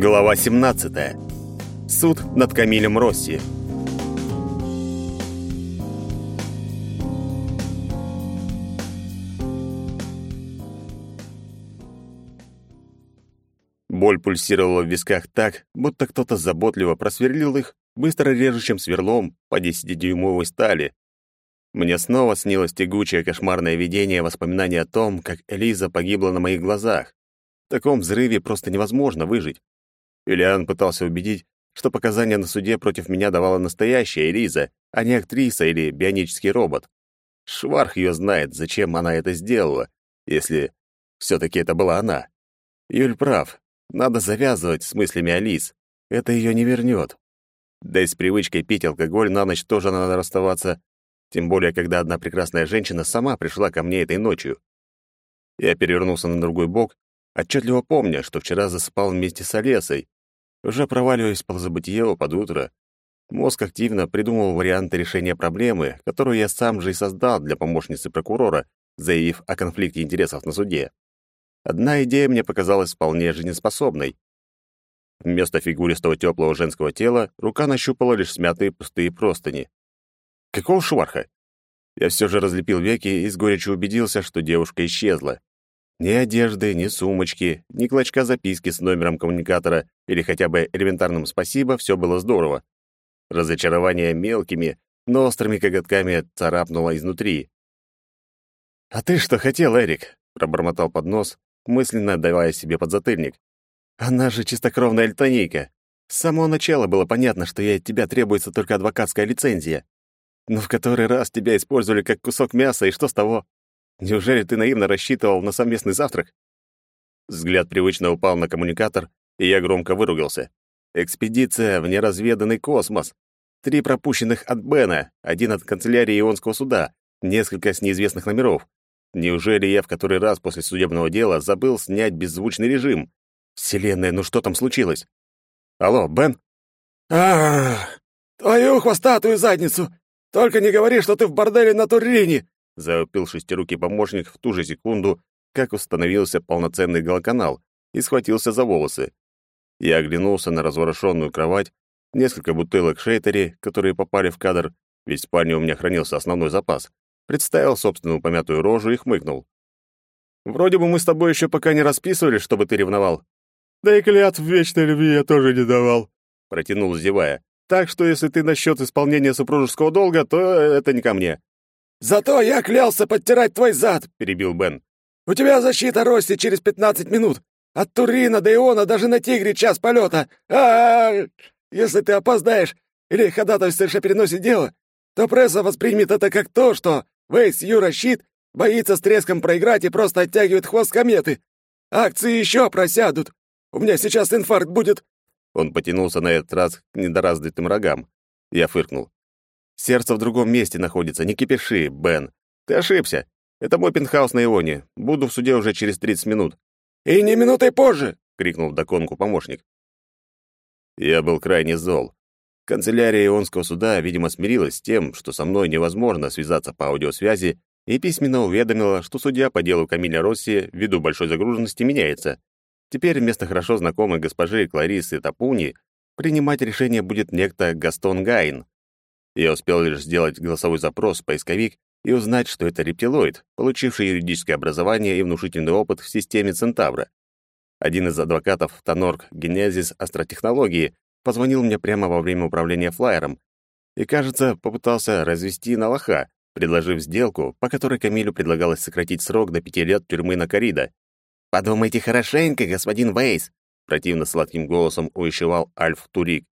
Глава 17. Суд над Камилем Росси. Боль пульсировала в висках так, будто кто-то заботливо просверлил их быстро режущим сверлом по десятидюймовой стали. Мне снова снилось тягучее кошмарное видение воспоминаний о том, как Элиза погибла на моих глазах. В таком взрыве просто невозможно выжить. Юлиан пытался убедить, что показания на суде против меня давала настоящая Элиза, а не актриса или бионический робот. Шварх ее знает, зачем она это сделала, если все таки это была она. Юль прав. Надо завязывать с мыслями Алис. Это ее не вернет. Да и с привычкой пить алкоголь на ночь тоже надо расставаться, тем более, когда одна прекрасная женщина сама пришла ко мне этой ночью. Я перевернулся на другой бок, отчетливо помня, что вчера засыпал вместе с Олесой, уже проваливаясь по забытие под утро, мозг активно придумывал варианты решения проблемы, которую я сам же и создал для помощницы прокурора, заявив о конфликте интересов на суде. Одна идея мне показалась вполне жизнеспособной. Вместо фигуристого теплого женского тела рука нащупала лишь смятые пустые простыни. Какого шварха? Я все же разлепил веки и с горечью убедился, что девушка исчезла. Ни одежды, ни сумочки, ни клочка записки с номером коммуникатора или хотя бы элементарным «спасибо» все было здорово. Разочарование мелкими, но острыми коготками царапнуло изнутри. «А ты что хотел, Эрик?» — пробормотал под нос, мысленно давая себе подзатыльник. «Она же чистокровная эльтонейка. С самого начала было понятно, что ей от тебя требуется только адвокатская лицензия. Но в который раз тебя использовали как кусок мяса, и что с того? Неужели ты наивно рассчитывал на совместный завтрак? Взгляд привычно упал на коммуникатор, и я громко выругался. Экспедиция в неразведанный космос. Три пропущенных от Бена, один от канцелярии Ионского суда, несколько с неизвестных номеров. Неужели я в который раз после судебного дела забыл снять беззвучный режим? Вселенная, ну что там случилось? Алло, Бен? а, Твою хвостатую задницу! Только не говори, что ты в борделе на Турине! Завопил шестирукий помощник в ту же секунду, как установился полноценный голоканал, и схватился за волосы. Я оглянулся на разворошенную кровать, несколько бутылок шейтери, которые попали в кадр, ведь в спальне у меня хранился основной запас, представил собственную помятую рожу и хмыкнул. «Вроде бы мы с тобой еще пока не расписывали, чтобы ты ревновал». «Да и клятв вечной любви я тоже не давал», — протянул, зевая. «Так что если ты насчет исполнения супружеского долга, то это не ко мне». «Зато я клялся подтирать твой зад», — перебил Бен. «У тебя защита Рости через пятнадцать минут. От Турина до Иона даже на Тигре час полета. А, Если ты опоздаешь или ходатайствуешь о переносе дела, то пресса воспримет это как то, что Вейс Юра Щит боится с треском проиграть и просто оттягивает хвост кометы. Акции еще просядут. У меня сейчас инфаркт будет». Он потянулся на этот раз к недоразвитым рогам. Я фыркнул. Сердце в другом месте находится, не кипиши, Бен. Ты ошибся. Это мой пентхаус на Ионе. Буду в суде уже через 30 минут. И не минутой позже, крикнул вдогонку помощник. Я был крайне зол. Канцелярия Ионского суда, видимо, смирилась с тем, что со мной невозможно связаться по аудиосвязи, и письменно уведомила, что судья по делу Камиля Росси ввиду большой загруженности меняется. Теперь вместо хорошо знакомой госпожи Кларисы Тапуни принимать решение будет некто Гастон Гайн. Я успел лишь сделать голосовой запрос в поисковик и узнать, что это рептилоид, получивший юридическое образование и внушительный опыт в системе Центавра. Один из адвокатов Тонорг Генезис Астротехнологии позвонил мне прямо во время управления флайером и, кажется, попытался развести на лоха, предложив сделку, по которой Камилю предлагалось сократить срок до пяти лет тюрьмы на Корида. «Подумайте хорошенько, господин Вейс», — противно сладким голосом увещевал Альф Турик.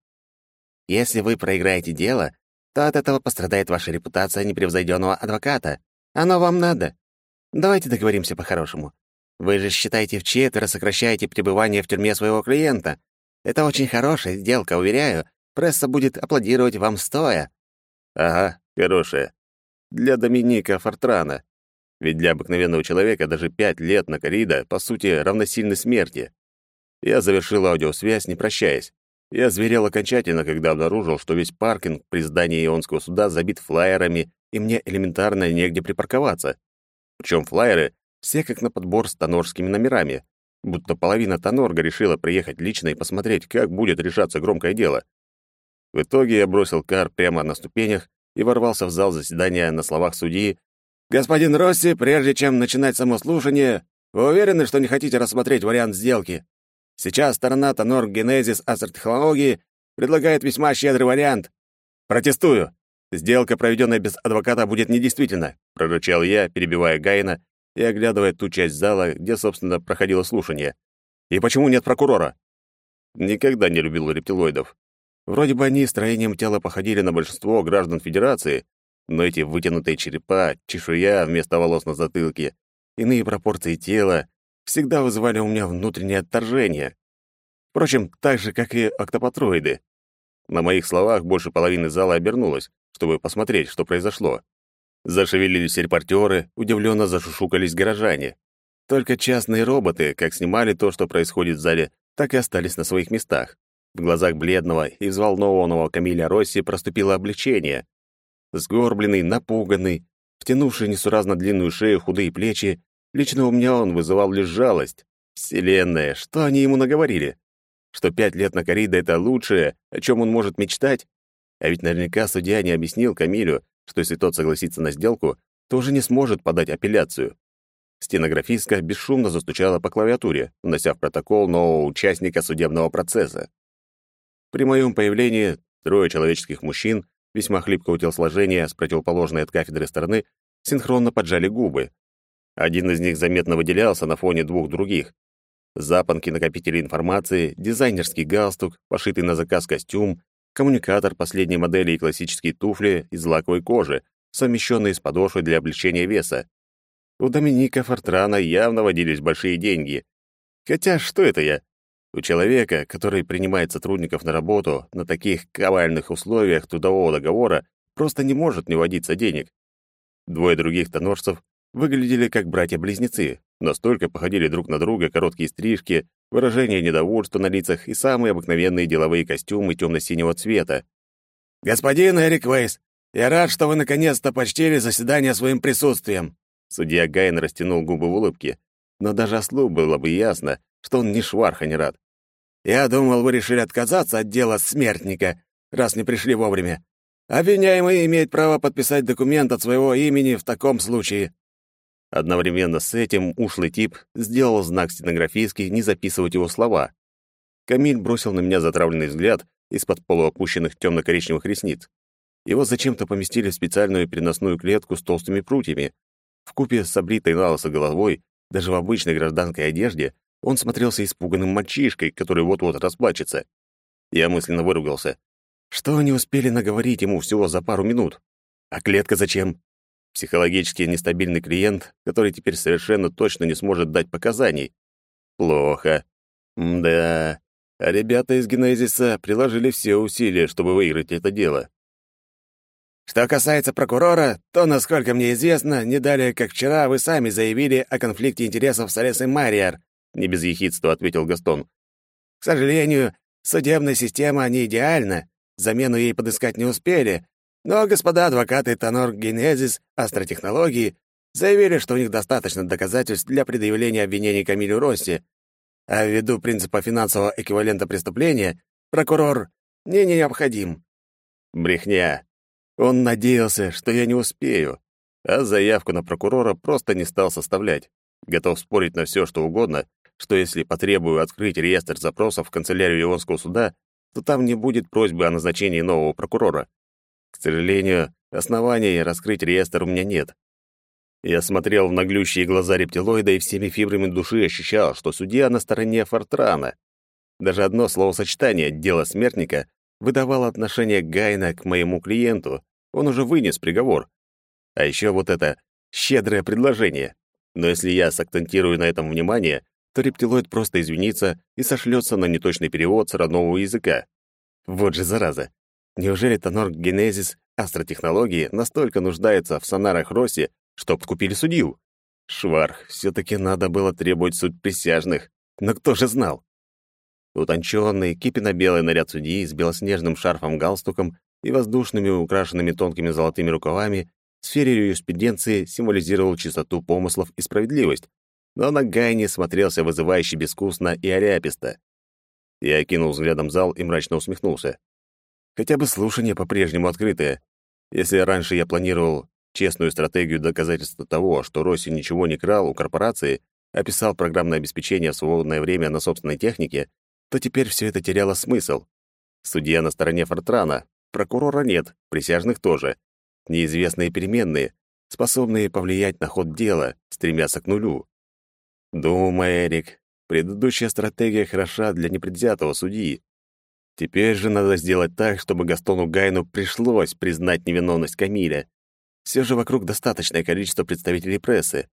«Если вы проиграете дело, то от этого пострадает ваша репутация непревзойденного адвоката. Оно вам надо. Давайте договоримся по-хорошему. Вы же считаете в четверо сокращаете пребывание в тюрьме своего клиента. Это очень хорошая сделка, уверяю. Пресса будет аплодировать вам стоя». «Ага, хорошая. Для Доминика Фортрана. Ведь для обыкновенного человека даже пять лет на корида, по сути, равносильны смерти. Я завершил аудиосвязь, не прощаясь. Я зверел окончательно, когда обнаружил, что весь паркинг при здании Ионского суда забит флайерами, и мне элементарно негде припарковаться. Причем флайеры все как на подбор с тонорскими номерами. будто половина Тонорга решила приехать лично и посмотреть, как будет решаться громкое дело. В итоге я бросил кар прямо на ступенях и ворвался в зал заседания на словах судьи. «Господин Росси, прежде чем начинать само слушание, вы уверены, что не хотите рассмотреть вариант сделки? Сейчас сторона Тонорг Генезис Астротехнологии предлагает весьма щедрый вариант. Протестую. Сделка, проведенная без адвоката, будет недействительна», — прорычал я, перебивая Гайна и оглядывая ту часть зала, где, собственно, проходило слушание. «И почему нет прокурора?» Никогда не любил рептилоидов. Вроде бы они строением тела походили на большинство граждан Федерации, но эти вытянутые черепа, чешуя вместо волос на затылке, иные пропорции тела всегда вызывали у меня внутреннее отторжение. Впрочем, так же, как и октопатроиды. На моих словах больше половины зала обернулась, чтобы посмотреть, что произошло. Зашевелились репортеры, удивленно зашушукались горожане. Только частные роботы, как снимали то, что происходит в зале, так и остались на своих местах. В глазах бледного и взволнованного Камиля Росси проступило облегчение. Сгорбленный, напуганный, втянувший несуразно длинную шею худые плечи, лично у меня он вызывал лишь жалость. Вселенная, что они ему наговорили? Что пять лет на корида — это лучшее, о чем он может мечтать? А ведь наверняка судья не объяснил Камилю, что если тот согласится на сделку, то уже не сможет подать апелляцию. Стенографистка бесшумно застучала по клавиатуре, внося в протокол нового участника судебного процесса. При моем появлении трое человеческих мужчин, весьма хлипкого телосложения с противоположной от кафедры стороны, синхронно поджали губы. Один из них заметно выделялся на фоне двух других. Запонки накопителей информации, дизайнерский галстук, пошитый на заказ костюм, коммуникатор последней модели и классические туфли из лаковой кожи, совмещенные с подошвой для облегчения веса. У Доминика Фортрана явно водились большие деньги. Хотя что это я? У человека, который принимает сотрудников на работу на таких ковальных условиях трудового договора, просто не может не водиться денег. Двое других тонорцев выглядели как братья-близнецы, настолько походили друг на друга короткие стрижки, выражение недовольства на лицах и самые обыкновенные деловые костюмы темно-синего цвета. «Господин Эрик Вейс, я рад, что вы наконец-то почтили заседание своим присутствием!» Судья Гайн растянул губы в улыбке, но даже ослу было бы ясно, что он ни шварха не рад. Я думал, вы решили отказаться от дела смертника, раз не пришли вовремя. Обвиняемый имеет право подписать документ от своего имени в таком случае». Одновременно с этим ушлый тип сделал знак стенографистки не записывать его слова. Камиль бросил на меня затравленный взгляд из-под полуопущенных темно-коричневых ресниц. Его зачем-то поместили в специальную переносную клетку с толстыми прутьями. В купе с обритой на головой, даже в обычной гражданской одежде, он смотрелся испуганным мальчишкой, который вот-вот расплачется. Я мысленно выругался. Что они успели наговорить ему всего за пару минут? А клетка зачем? Психологически нестабильный клиент, который теперь совершенно точно не сможет дать показаний. Плохо. да. А ребята из Генезиса приложили все усилия, чтобы выиграть это дело. Что касается прокурора, то, насколько мне известно, не далее, как вчера, вы сами заявили о конфликте интересов с Алисой Мариар, не без ехидства ответил Гастон. К сожалению, судебная система не идеальна, замену ей подыскать не успели, но господа адвокаты Тонор Генезис Астротехнологии заявили, что у них достаточно доказательств для предъявления обвинений Камилю Росси, а ввиду принципа финансового эквивалента преступления прокурор не необходим. Брехня. Он надеялся, что я не успею, а заявку на прокурора просто не стал составлять. Готов спорить на все, что угодно, что если потребую открыть реестр запросов в канцелярию Ионского суда, то там не будет просьбы о назначении нового прокурора. К сожалению, оснований раскрыть реестр у меня нет. Я смотрел в наглющие глаза рептилоида и всеми фибрами души ощущал, что судья на стороне Фортрана. Даже одно словосочетание «дело смертника» выдавало отношение Гайна к моему клиенту. Он уже вынес приговор. А еще вот это щедрое предложение. Но если я сакцентирую на этом внимание, то рептилоид просто извинится и сошлется на неточный перевод с родного языка. Вот же зараза. Неужели Тонор Генезис астротехнологии настолько нуждается в сонарах Росси, чтоб купили судью? Шварх, все-таки надо было требовать суд присяжных. Но кто же знал? Утонченный, кипенно-белый наряд судьи с белоснежным шарфом-галстуком и воздушными, украшенными тонкими золотыми рукавами в сфере юриспруденции символизировал чистоту помыслов и справедливость, но на Гайне смотрелся вызывающе безвкусно и оряписто. Я окинул взглядом зал и мрачно усмехнулся. Хотя бы слушание по-прежнему открытое. Если раньше я планировал честную стратегию доказательства того, что Росси ничего не крал у корпорации, описал программное обеспечение в свободное время на собственной технике, то теперь все это теряло смысл. Судья на стороне Фортрана, прокурора нет, присяжных тоже. Неизвестные переменные, способные повлиять на ход дела, стремятся к нулю. Думай, Эрик, предыдущая стратегия хороша для непредвзятого судьи. Теперь же надо сделать так, чтобы Гастону Гайну пришлось признать невиновность Камиля. Все же вокруг достаточное количество представителей прессы.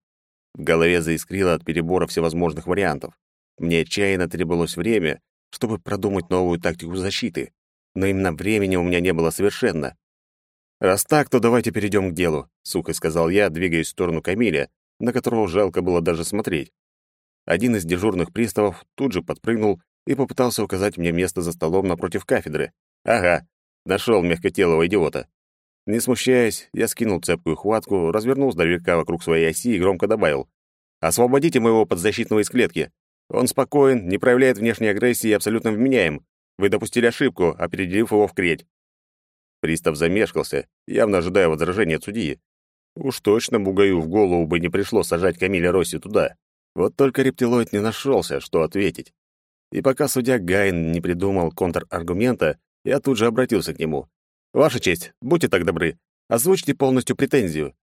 В голове заискрило от перебора всевозможных вариантов. Мне отчаянно требовалось время, чтобы продумать новую тактику защиты. Но именно времени у меня не было совершенно. «Раз так, то давайте перейдем к делу», — сухо сказал я, двигаясь в сторону Камиля, на которого жалко было даже смотреть. Один из дежурных приставов тут же подпрыгнул и попытался указать мне место за столом напротив кафедры. «Ага, нашел мягкотелого идиота». Не смущаясь, я скинул цепкую хватку, развернул здоровяка вокруг своей оси и громко добавил. «Освободите моего подзащитного из клетки. Он спокоен, не проявляет внешней агрессии и абсолютно вменяем. Вы допустили ошибку, определив его в креть». Пристав замешкался, явно ожидая возражения от судьи. Уж точно Бугаю в голову бы не пришло сажать Камиля Росси туда. Вот только рептилоид не нашелся, что ответить. И пока судья Гайн не придумал контраргумента, я тут же обратился к нему. «Ваша честь, будьте так добры, озвучьте полностью претензию».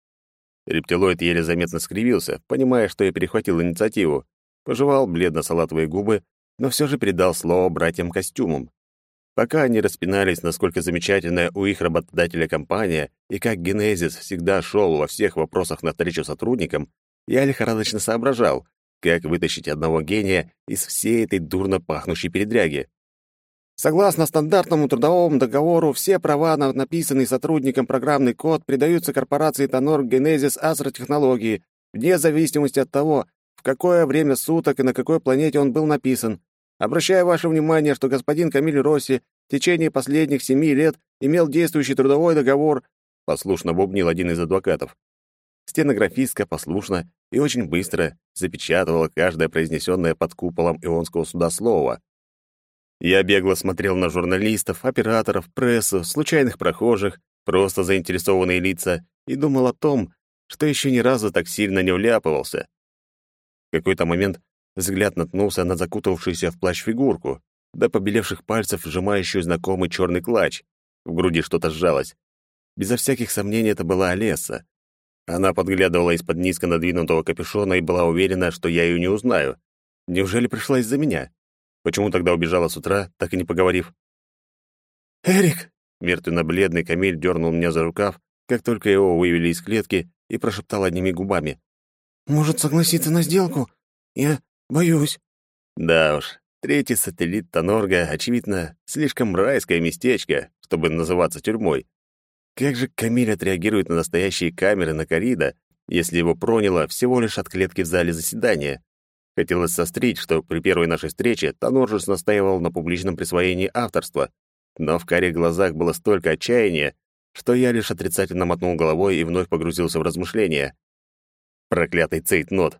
Рептилоид еле заметно скривился, понимая, что я перехватил инициативу, пожевал бледно-салатовые губы, но все же передал слово братьям-костюмам. Пока они распинались, насколько замечательная у их работодателя компания и как Генезис всегда шел во всех вопросах на встречу сотрудникам, я лихорадочно соображал, как вытащить одного гения из всей этой дурно пахнущей передряги? Согласно стандартному трудовому договору, все права на написанный сотрудником программный код передаются корпорации Тонор Genesis Астротехнологии, вне зависимости от того, в какое время суток и на какой планете он был написан. Обращаю ваше внимание, что господин Камиль Росси в течение последних семи лет имел действующий трудовой договор, послушно бубнил один из адвокатов. Стенографистка послушно и очень быстро запечатывала каждое произнесенное под куполом Ионского суда слово. Я бегло смотрел на журналистов, операторов, прессу, случайных прохожих, просто заинтересованные лица и думал о том, что еще ни разу так сильно не вляпывался. В какой-то момент взгляд наткнулся на закутавшуюся в плащ фигурку, до побелевших пальцев сжимающую знакомый черный клатч. В груди что-то сжалось. Безо всяких сомнений это была Олеса. Она подглядывала из-под низко надвинутого капюшона и была уверена, что я ее не узнаю. Неужели пришла из-за меня? Почему тогда убежала с утра, так и не поговорив? «Эрик!» — мертвенно-бледный Камиль дернул меня за рукав, как только его вывели из клетки, и прошептал одними губами. «Может согласиться на сделку? Я боюсь». Да уж, третий сателлит Тонорга, очевидно, слишком райское местечко, чтобы называться тюрьмой. Как же Камиль отреагирует на настоящие камеры на коррида, если его проняло всего лишь от клетки в зале заседания? Хотелось сострить, что при первой нашей встрече Тоноржес настаивал на публичном присвоении авторства, но в карих глазах было столько отчаяния, что я лишь отрицательно мотнул головой и вновь погрузился в размышления. Проклятый цейтнот.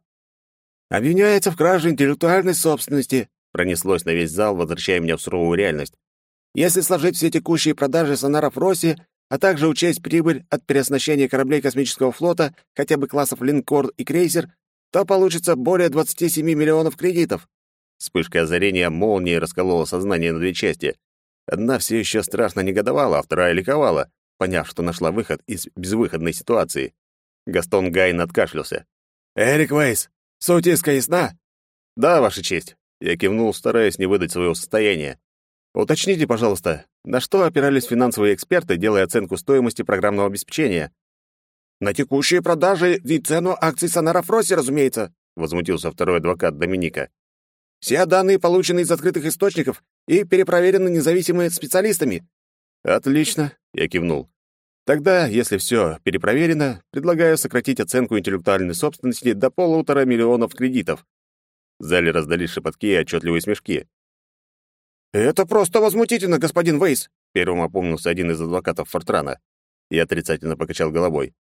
«Обвиняется в краже интеллектуальной собственности», пронеслось на весь зал, возвращая меня в суровую реальность. «Если сложить все текущие продажи сонаров Росси, а также учесть прибыль от переоснащения кораблей космического флота хотя бы классов линкор и крейсер, то получится более 27 миллионов кредитов. Вспышка озарения молнии расколола сознание на две части. Одна все еще страшно негодовала, а вторая ликовала, поняв, что нашла выход из безвыходной ситуации. Гастон Гайн откашлялся. «Эрик Вейс, суть иска ясна?» «Да, Ваша честь», — я кивнул, стараясь не выдать своего состояния. Уточните, пожалуйста, на что опирались финансовые эксперты, делая оценку стоимости программного обеспечения? На текущие продажи и цену акций Сонара Фроси, разумеется, возмутился второй адвокат Доминика. Все данные получены из открытых источников и перепроверены независимыми специалистами. Отлично, я кивнул. Тогда, если все перепроверено, предлагаю сократить оценку интеллектуальной собственности до полутора миллионов кредитов. В зале раздались шепотки и отчетливые смешки. «Это просто возмутительно, господин Вейс!» Первым опомнился один из адвокатов Фортрана. Я отрицательно покачал головой.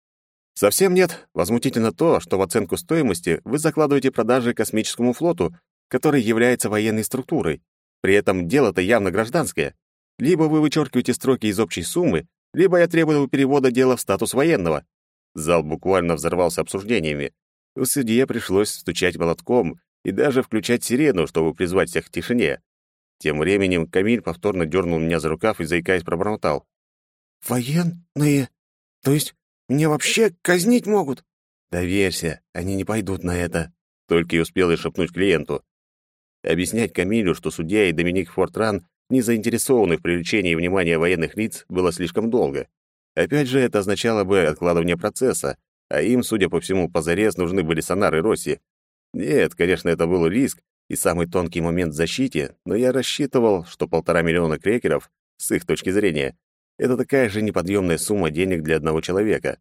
Совсем нет. Возмутительно то, что в оценку стоимости вы закладываете продажи космическому флоту, который является военной структурой. При этом дело-то явно гражданское. Либо вы вычеркиваете строки из общей суммы, либо я требую перевода дела в статус военного. Зал буквально взорвался обсуждениями. У судье пришлось стучать молотком и даже включать сирену, чтобы призвать всех к тишине. Тем временем Камиль повторно дернул меня за рукав и, заикаясь, пробормотал. «Военные? То есть мне вообще казнить могут?» «Доверься, они не пойдут на это», — только и успел я шепнуть клиенту. Объяснять Камилю, что судья и Доминик Фортран не заинтересованы в привлечении внимания военных лиц, было слишком долго. Опять же, это означало бы откладывание процесса, а им, судя по всему, позарез нужны были сонары Росси. Нет, конечно, это был риск и самый тонкий момент в защите, но я рассчитывал, что полтора миллиона крекеров, с их точки зрения, это такая же неподъемная сумма денег для одного человека.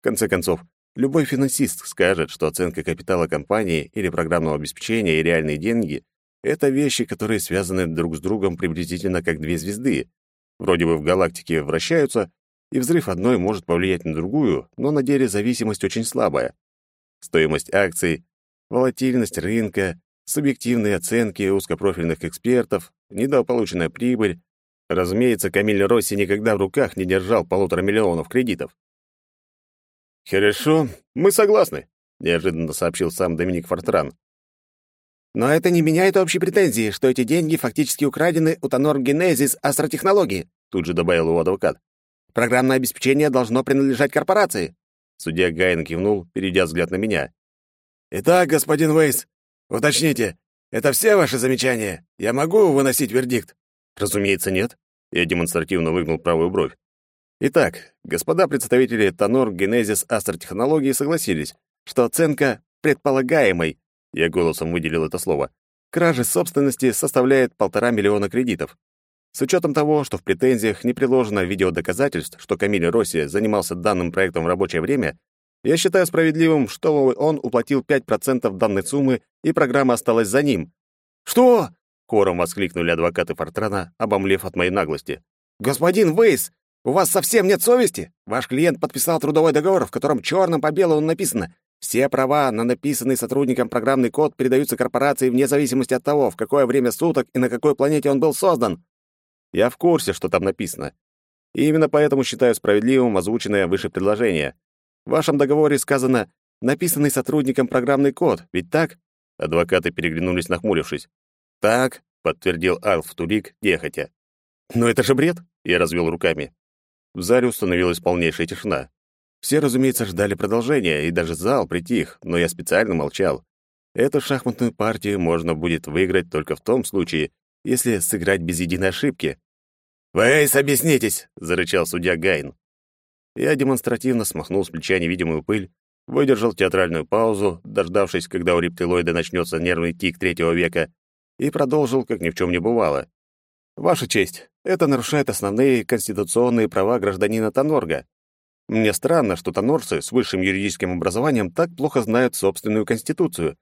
В конце концов, любой финансист скажет, что оценка капитала компании или программного обеспечения и реальные деньги — это вещи, которые связаны друг с другом приблизительно как две звезды. Вроде бы в галактике вращаются, и взрыв одной может повлиять на другую, но на деле зависимость очень слабая. Стоимость акций, волатильность рынка, субъективные оценки узкопрофильных экспертов, недополученная прибыль. Разумеется, Камиль Росси никогда в руках не держал полутора миллионов кредитов. «Хорошо, мы согласны», — неожиданно сообщил сам Доминик Фортран. «Но это не меняет общей претензии, что эти деньги фактически украдены у Тонор Генезис Астротехнологии», тут же добавил его адвокат. Программное обеспечение должно принадлежать корпорации. Судья Гайн кивнул, перейдя взгляд на меня. Итак, господин Вейс, уточните, это все ваши замечания? Я могу выносить вердикт? Разумеется, нет. Я демонстративно выгнул правую бровь. Итак, господа представители Тонор Генезис Астротехнологии согласились, что оценка предполагаемой, я голосом выделил это слово, кражи собственности составляет полтора миллиона кредитов. С учетом того, что в претензиях не приложено видеодоказательств, что Камиль Росси занимался данным проектом в рабочее время, я считаю справедливым, что он уплатил 5% данной суммы, и программа осталась за ним. «Что?» — хором воскликнули адвокаты Фортрана, обомлев от моей наглости. «Господин Вейс, у вас совсем нет совести? Ваш клиент подписал трудовой договор, в котором черным по белому написано «Все права на написанный сотрудником программный код передаются корпорации вне зависимости от того, в какое время суток и на какой планете он был создан». Я в курсе, что там написано. И именно поэтому считаю справедливым озвученное выше предложение. В вашем договоре сказано «написанный сотрудником программный код», ведь так?» Адвокаты переглянулись, нахмурившись. «Так», — подтвердил Алф Турик, нехотя. «Но это же бред!» — я развел руками. В зале установилась полнейшая тишина. Все, разумеется, ждали продолжения, и даже зал притих, но я специально молчал. Эту шахматную партию можно будет выиграть только в том случае, если сыграть без единой ошибки. «Вейс, объяснитесь!» — зарычал судья Гайн. Я демонстративно смахнул с плеча невидимую пыль, выдержал театральную паузу, дождавшись, когда у рептилоида начнется нервный тик третьего века, и продолжил, как ни в чем не бывало. «Ваша честь, это нарушает основные конституционные права гражданина Тонорга. Мне странно, что тонорцы с высшим юридическим образованием так плохо знают собственную конституцию.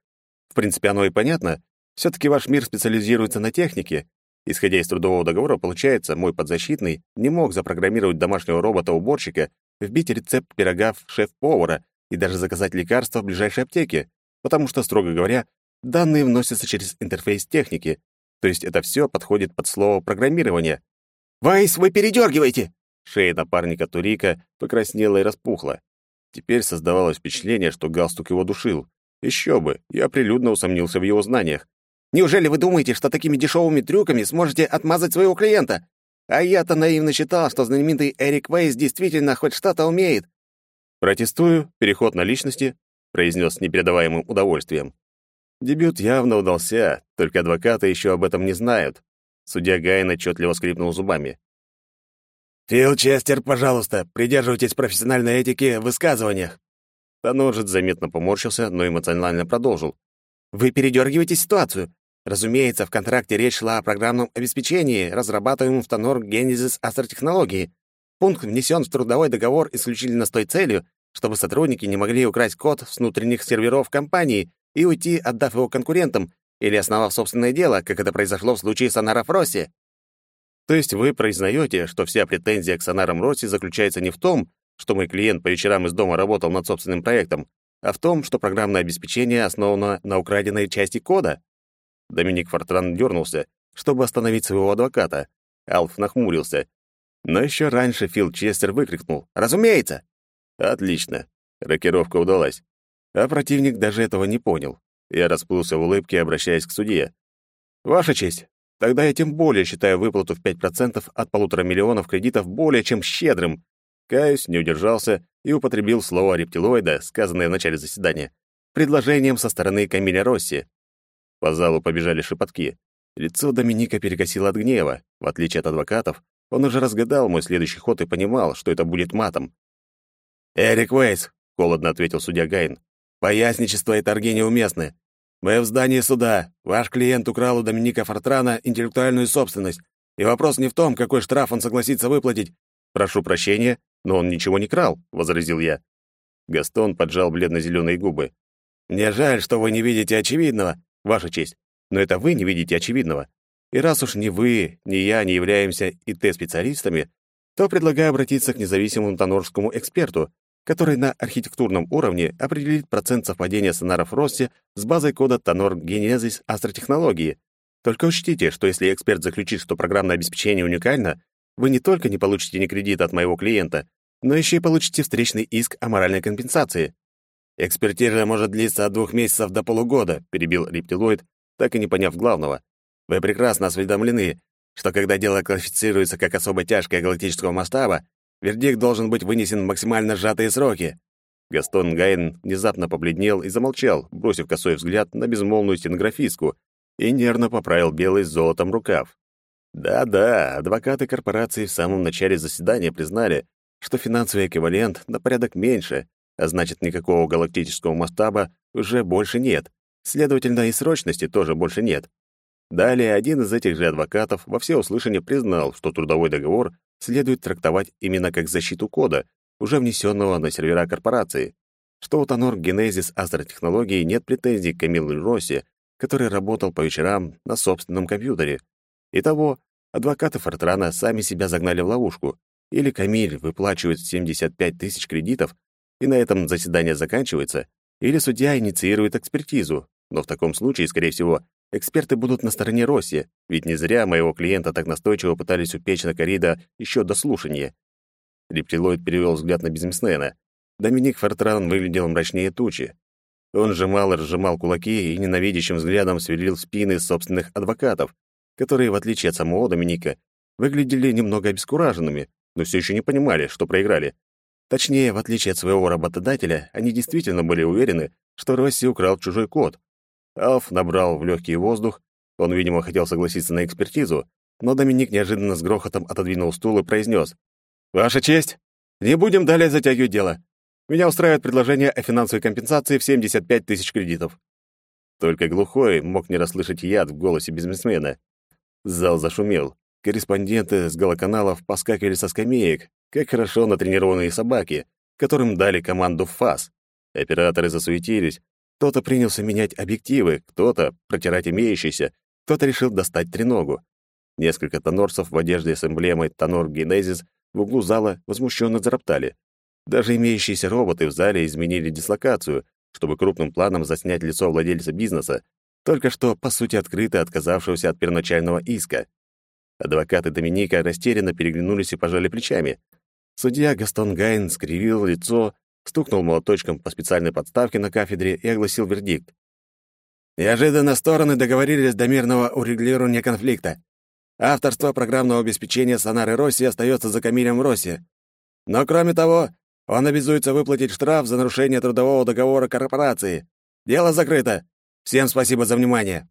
В принципе, оно и понятно, все-таки ваш мир специализируется на технике. Исходя из трудового договора, получается, мой подзащитный не мог запрограммировать домашнего робота-уборщика, вбить рецепт пирога в шеф-повара и даже заказать лекарства в ближайшей аптеке, потому что, строго говоря, данные вносятся через интерфейс техники, то есть это все подходит под слово программирование. «Вайс, вы передергиваете!» Шея напарника Турика покраснела и распухла. Теперь создавалось впечатление, что галстук его душил. Еще бы, я прилюдно усомнился в его знаниях. Неужели вы думаете, что такими дешевыми трюками сможете отмазать своего клиента? А я-то наивно считал, что знаменитый Эрик Вейс действительно хоть что-то умеет. «Протестую, переход на личности», — произнес с непередаваемым удовольствием. Дебют явно удался, только адвокаты еще об этом не знают. Судья Гайн отчетливо скрипнул зубами. «Фил Честер, пожалуйста, придерживайтесь профессиональной этики в высказываниях». Таноржец заметно поморщился, но эмоционально продолжил. Вы передергиваете ситуацию. Разумеется, в контракте речь шла о программном обеспечении, разрабатываемом в Тонор Genesis Астротехнологии. Пункт внесен в трудовой договор исключительно с той целью, чтобы сотрудники не могли украсть код с внутренних серверов компании и уйти, отдав его конкурентам или основав собственное дело, как это произошло в случае Сонара Фросси. То есть вы признаете, что вся претензия к Сонарам Росси заключается не в том, что мой клиент по вечерам из дома работал над собственным проектом, а в том, что программное обеспечение основано на украденной части кода. Доминик Фортран дернулся, чтобы остановить своего адвоката. Алф нахмурился. Но еще раньше Фил Честер выкрикнул «Разумеется!» Отлично. Рокировка удалась. А противник даже этого не понял. Я расплылся в улыбке, обращаясь к судье. «Ваша честь, тогда я тем более считаю выплату в 5% от полутора миллионов кредитов более чем щедрым». Каюсь, не удержался и употребил слово рептилоида, сказанное в начале заседания, предложением со стороны Камиля Росси. По залу побежали шепотки. Лицо Доминика перекосило от гнева. В отличие от адвокатов, он уже разгадал мой следующий ход и понимал, что это будет матом. «Эрик Уэйс», — холодно ответил судья Гайн, — «поясничество и торги неуместны. Мы в здании суда. Ваш клиент украл у Доминика Фортрана интеллектуальную собственность. И вопрос не в том, какой штраф он согласится выплатить. Прошу прощения, но он ничего не крал, возразил я. Гастон поджал бледно-зеленые губы. Мне жаль, что вы не видите очевидного, ваша честь. Но это вы не видите очевидного. И раз уж ни вы, ни я не являемся ИТ-специалистами, то предлагаю обратиться к независимому тонорскому эксперту, который на архитектурном уровне определит процент совпадения сонаров Росси с базой кода Тонор Genesis Астротехнологии. Только учтите, что если эксперт заключит, что программное обеспечение уникально, вы не только не получите ни кредит от моего клиента, но еще и получите встречный иск о моральной компенсации. Экспертиза может длиться от двух месяцев до полугода, перебил рептилоид, так и не поняв главного. Вы прекрасно осведомлены, что когда дело классифицируется как особо тяжкое галактического масштаба, Вердикт должен быть вынесен в максимально сжатые сроки. Гастон Гайн внезапно побледнел и замолчал, бросив косой взгляд на безмолвную стенографистку, и нервно поправил белый с золотом рукав. Да-да, адвокаты корпорации в самом начале заседания признали, что финансовый эквивалент на порядок меньше, а значит, никакого галактического масштаба уже больше нет. Следовательно, и срочности тоже больше нет. Далее один из этих же адвокатов во всеуслышание признал, что трудовой договор следует трактовать именно как защиту кода, уже внесенного на сервера корпорации, что у Тонор Генезис Астротехнологии нет претензий к Камилу Росси, который работал по вечерам на собственном компьютере. Итого, адвокаты Фортрана сами себя загнали в ловушку. Или Камиль выплачивает 75 тысяч кредитов, и на этом заседание заканчивается, или судья инициирует экспертизу, но в таком случае, скорее всего, Эксперты будут на стороне Росси, ведь не зря моего клиента так настойчиво пытались упечь на корида еще до слушания. Рептилоид перевел взгляд на бизнесмена. Доминик Фортран выглядел мрачнее тучи. Он сжимал и разжимал кулаки и ненавидящим взглядом сверлил спины собственных адвокатов, которые, в отличие от самого Доминика, выглядели немного обескураженными, но все еще не понимали, что проиграли. Точнее, в отличие от своего работодателя, они действительно были уверены, что Росси украл чужой код, Алф набрал в легкий воздух. Он, видимо, хотел согласиться на экспертизу, но Доминик неожиданно с грохотом отодвинул стул и произнес. «Ваша честь, не будем далее затягивать дело. Меня устраивает предложение о финансовой компенсации в 75 тысяч кредитов». Только глухой мог не расслышать яд в голосе бизнесмена. Зал зашумел. Корреспонденты с голоканалов поскакивали со скамеек, как хорошо натренированные собаки, которым дали команду в фас. Операторы засуетились, кто-то принялся менять объективы, кто-то протирать имеющиеся, кто-то решил достать треногу. Несколько тонорцев в одежде с эмблемой «Тонор Генезис» в углу зала возмущенно зароптали. Даже имеющиеся роботы в зале изменили дислокацию, чтобы крупным планом заснять лицо владельца бизнеса, только что, по сути, открыто отказавшегося от первоначального иска. Адвокаты Доминика растерянно переглянулись и пожали плечами. Судья Гастон Гайн скривил лицо стукнул молоточком по специальной подставке на кафедре и огласил вердикт. Неожиданно стороны договорились до мирного урегулирования конфликта. Авторство программного обеспечения Сонары Росси остается за Камилем Росси. Но кроме того, он обязуется выплатить штраф за нарушение трудового договора корпорации. Дело закрыто. Всем спасибо за внимание.